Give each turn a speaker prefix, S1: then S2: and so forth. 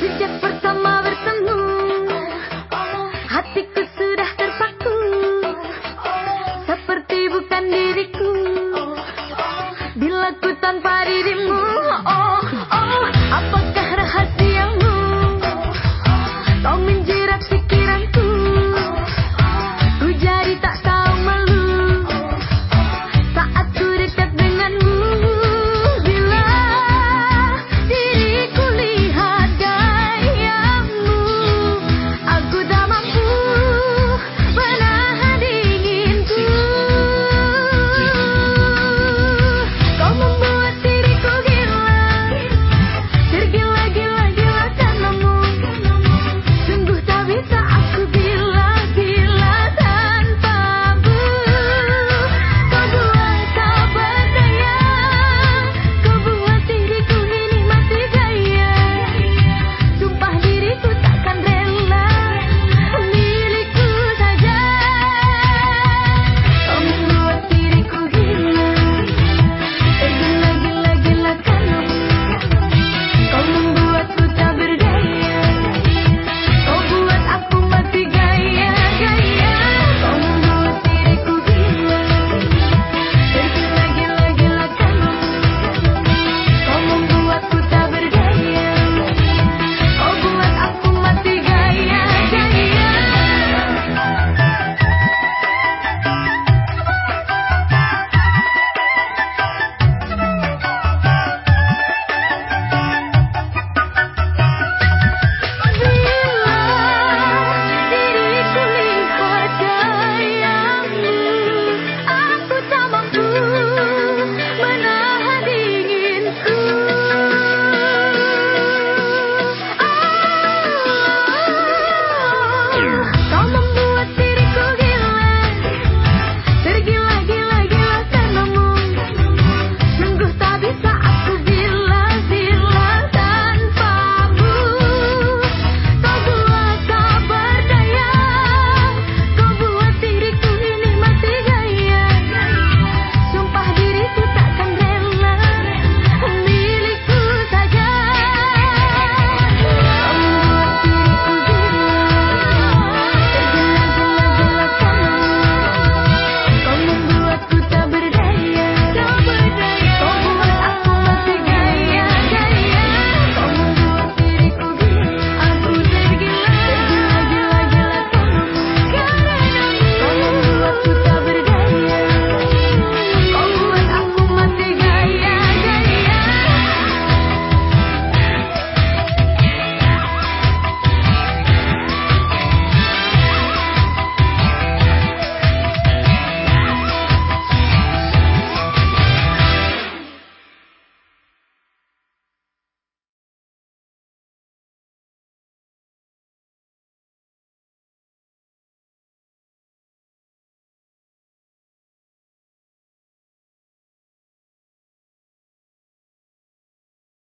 S1: Sejak pertama bertemu. Hatiku sudah terpaku. Seperti bukan diriku. Bila ku tanpa dirimu.